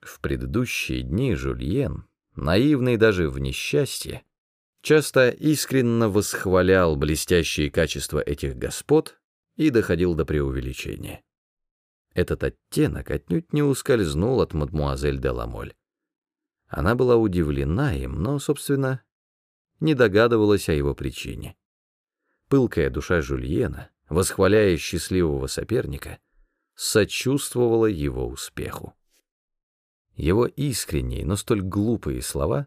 В предыдущие дни Жульен, наивный даже в несчастье, часто искренно восхвалял блестящие качества этих господ и доходил до преувеличения. Этот оттенок отнюдь не ускользнул от мадмуазель де Ламоль. Она была удивлена им, но, собственно, не догадывалась о его причине. Пылкая душа Жульена, восхваляя счастливого соперника, сочувствовала его успеху. Его искренние, но столь глупые слова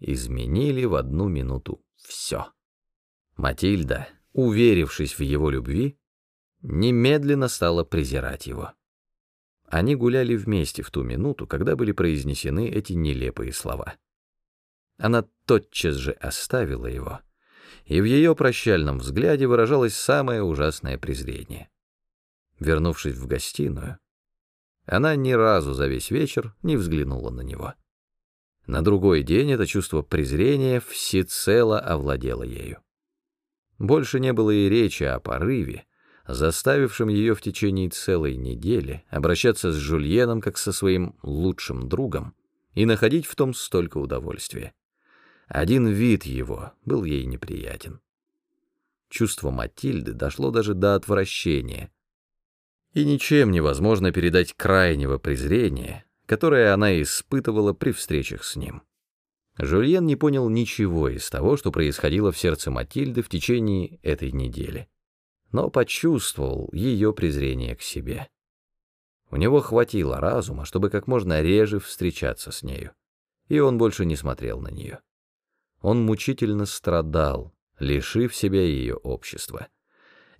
изменили в одну минуту все. Матильда, уверившись в его любви, немедленно стала презирать его. Они гуляли вместе в ту минуту, когда были произнесены эти нелепые слова. Она тотчас же оставила его, и в ее прощальном взгляде выражалось самое ужасное презрение. Вернувшись в гостиную, она ни разу за весь вечер не взглянула на него. На другой день это чувство презрения всецело овладело ею. Больше не было и речи о порыве, заставившем ее в течение целой недели обращаться с Жульеном как со своим лучшим другом и находить в том столько удовольствия. Один вид его был ей неприятен. Чувство Матильды дошло даже до отвращения, и ничем невозможно передать крайнего презрения, которое она испытывала при встречах с ним. Жульен не понял ничего из того, что происходило в сердце Матильды в течение этой недели, но почувствовал ее презрение к себе. У него хватило разума, чтобы как можно реже встречаться с нею, и он больше не смотрел на нее. Он мучительно страдал, лишив себя ее общества.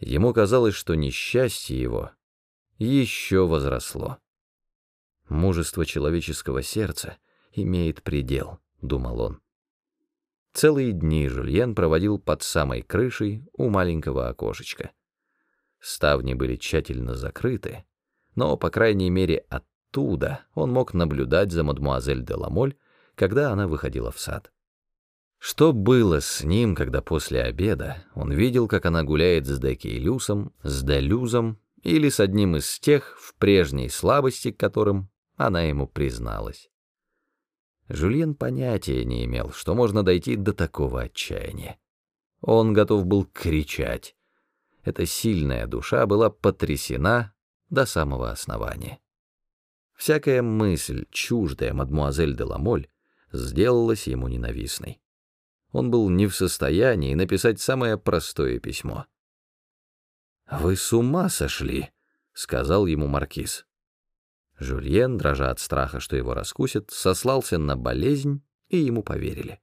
Ему казалось, что несчастье его еще возросло. Мужество человеческого сердца имеет предел, думал он. Целые дни Жульен проводил под самой крышей у маленького окошечка. Ставни были тщательно закрыты, но, по крайней мере, оттуда он мог наблюдать за мадмуазель де Ламоль, когда она выходила в сад. Что было с ним, когда после обеда он видел, как она гуляет с Декиелюсом, с Делюзом или с одним из тех, в прежней слабости, которым она ему призналась? Жюльен понятия не имел, что можно дойти до такого отчаяния. Он готов был кричать. Эта сильная душа была потрясена до самого основания. Всякая мысль, чуждая мадмуазель де Ламоль, сделалась ему ненавистной он был не в состоянии написать самое простое письмо. «Вы с ума сошли», — сказал ему маркиз. Жюльен, дрожа от страха, что его раскусят, сослался на болезнь, и ему поверили.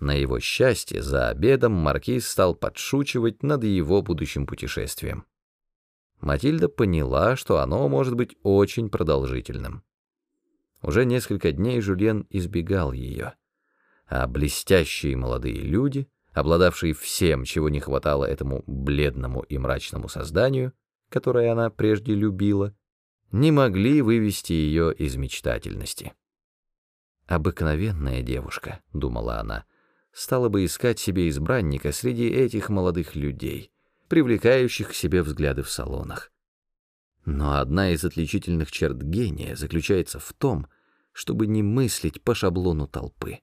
На его счастье, за обедом маркиз стал подшучивать над его будущим путешествием. Матильда поняла, что оно может быть очень продолжительным. Уже несколько дней Жюльен избегал ее а блестящие молодые люди, обладавшие всем, чего не хватало этому бледному и мрачному созданию, которое она прежде любила, не могли вывести ее из мечтательности. «Обыкновенная девушка», — думала она, — стала бы искать себе избранника среди этих молодых людей, привлекающих к себе взгляды в салонах. Но одна из отличительных черт гения заключается в том, чтобы не мыслить по шаблону толпы.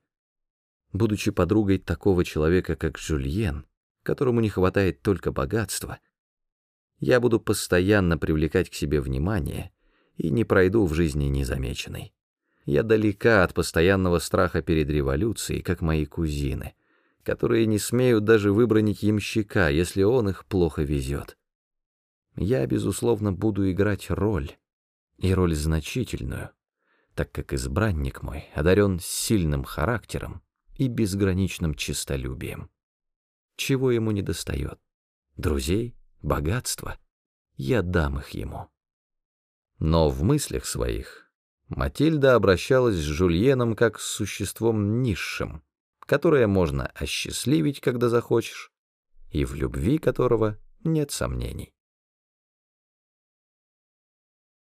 Будучи подругой такого человека, как Жюльен, которому не хватает только богатства, я буду постоянно привлекать к себе внимание и не пройду в жизни незамеченной. Я далека от постоянного страха перед революцией, как мои кузины, которые не смеют даже выбронить ямщика, если он их плохо везет. Я, безусловно, буду играть роль, и роль значительную, так как избранник мой одарен сильным характером, и безграничным честолюбием. Чего ему не достает? Друзей? Богатства? Я дам их ему. Но в мыслях своих Матильда обращалась с Жульеном как с существом низшим, которое можно осчастливить, когда захочешь, и в любви которого нет сомнений.